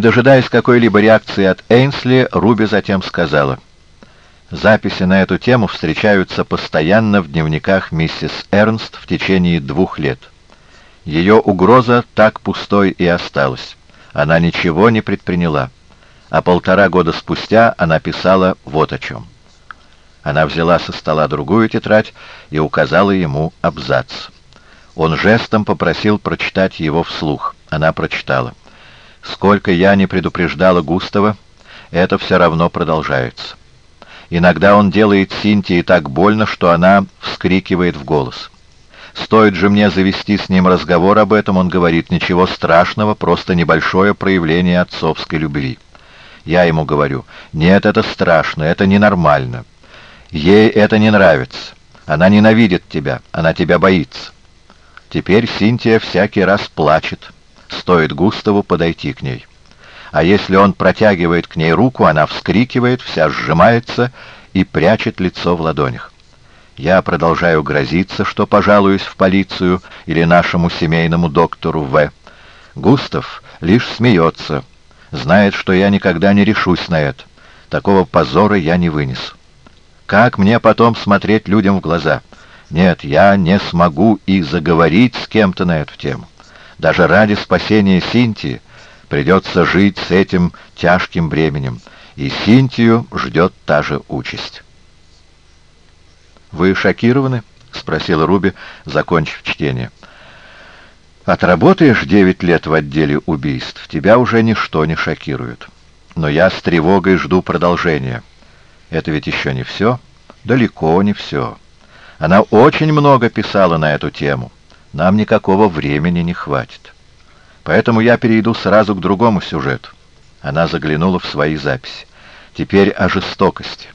Не дожидаясь какой-либо реакции от Эйнсли, Руби затем сказала. Записи на эту тему встречаются постоянно в дневниках миссис Эрнст в течение двух лет. Ее угроза так пустой и осталась. Она ничего не предприняла. А полтора года спустя она писала вот о чем. Она взяла со стола другую тетрадь и указала ему абзац. Он жестом попросил прочитать его вслух. Она прочитала. Сколько я не предупреждала Густава, это все равно продолжается. Иногда он делает Синтии так больно, что она вскрикивает в голос. Стоит же мне завести с ним разговор об этом, он говорит, ничего страшного, просто небольшое проявление отцовской любви. Я ему говорю, нет, это страшно, это ненормально. Ей это не нравится. Она ненавидит тебя, она тебя боится. Теперь Синтия всякий раз плачет. Стоит Густаву подойти к ней. А если он протягивает к ней руку, она вскрикивает, вся сжимается и прячет лицо в ладонях. Я продолжаю грозиться, что пожалуюсь в полицию или нашему семейному доктору В. Густав лишь смеется, знает, что я никогда не решусь на это. Такого позора я не вынесу. Как мне потом смотреть людям в глаза? Нет, я не смогу и заговорить с кем-то на эту тему. Даже ради спасения Синтии придется жить с этим тяжким бременем, и Синтию ждет та же участь. «Вы шокированы?» — спросила Руби, закончив чтение. «Отработаешь девять лет в отделе убийств, тебя уже ничто не шокирует. Но я с тревогой жду продолжения. Это ведь еще не все? Далеко не все. Она очень много писала на эту тему. Нам никакого времени не хватит. Поэтому я перейду сразу к другому сюжету». Она заглянула в свои записи. «Теперь о жестокости».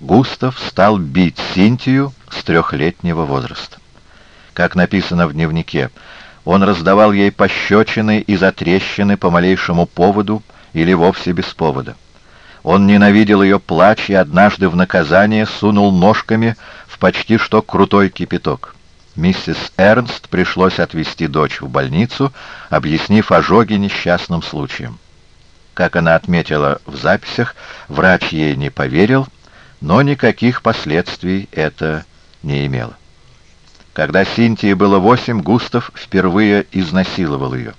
Густав стал бить Синтию с трехлетнего возраста. Как написано в дневнике, он раздавал ей пощечины и затрещины по малейшему поводу или вовсе без повода. Он ненавидел ее плач и однажды в наказание сунул ножками в почти что крутой кипяток. Миссис Эрнст пришлось отвезти дочь в больницу, объяснив ожоги несчастным случаем. Как она отметила в записях, врач ей не поверил, но никаких последствий это не имело. Когда Синтии было восемь, Густав впервые изнасиловал ее.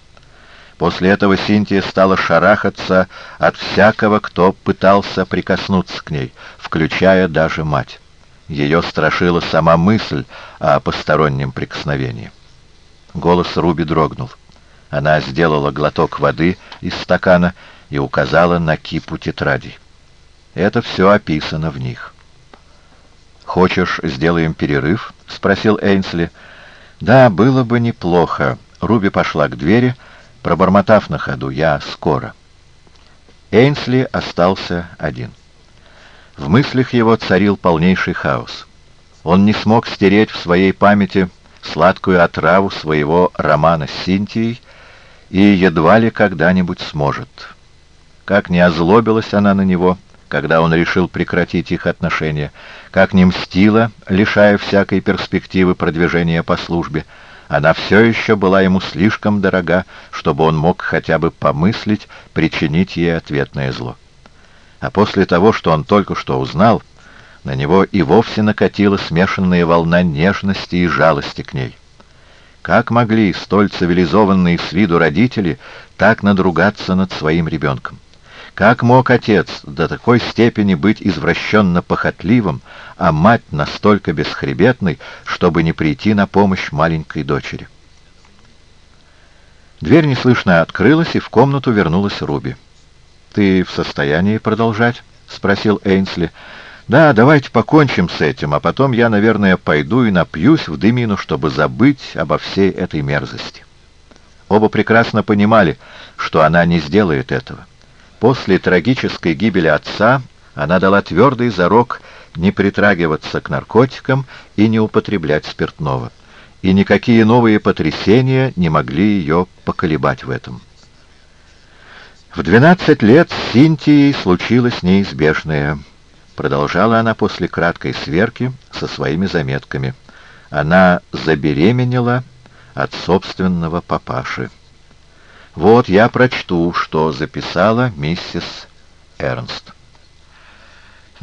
После этого Синтия стала шарахаться от всякого, кто пытался прикоснуться к ней, включая даже мать. Ее страшила сама мысль о постороннем прикосновении. Голос Руби дрогнул. Она сделала глоток воды из стакана и указала на кипу тетрадей. Это все описано в них. «Хочешь, сделаем перерыв?» — спросил Эйнсли. «Да, было бы неплохо». Руби пошла к двери, пробормотав на ходу «Я скоро». Эйнсли остался один. В мыслях его царил полнейший хаос. Он не смог стереть в своей памяти сладкую отраву своего романа с Синтией и едва ли когда-нибудь сможет. Как не озлобилась она на него — когда он решил прекратить их отношения, как не мстила, лишая всякой перспективы продвижения по службе, она все еще была ему слишком дорога, чтобы он мог хотя бы помыслить причинить ей ответное зло. А после того, что он только что узнал, на него и вовсе накатила смешанная волна нежности и жалости к ней. Как могли столь цивилизованные с виду родители так надругаться над своим ребенком? Как мог отец до такой степени быть извращенно похотливым, а мать настолько бесхребетной, чтобы не прийти на помощь маленькой дочери? Дверь неслышно открылась, и в комнату вернулась Руби. «Ты в состоянии продолжать?» — спросил Эйнсли. «Да, давайте покончим с этим, а потом я, наверное, пойду и напьюсь в дымину, чтобы забыть обо всей этой мерзости». Оба прекрасно понимали, что она не сделает этого. После трагической гибели отца она дала твердый зарок не притрагиваться к наркотикам и не употреблять спиртного. И никакие новые потрясения не могли ее поколебать в этом. В 12 лет с Синтией случилось неизбежное. Продолжала она после краткой сверки со своими заметками. Она забеременела от собственного папаши. Вот я прочту, что записала миссис Эрнст.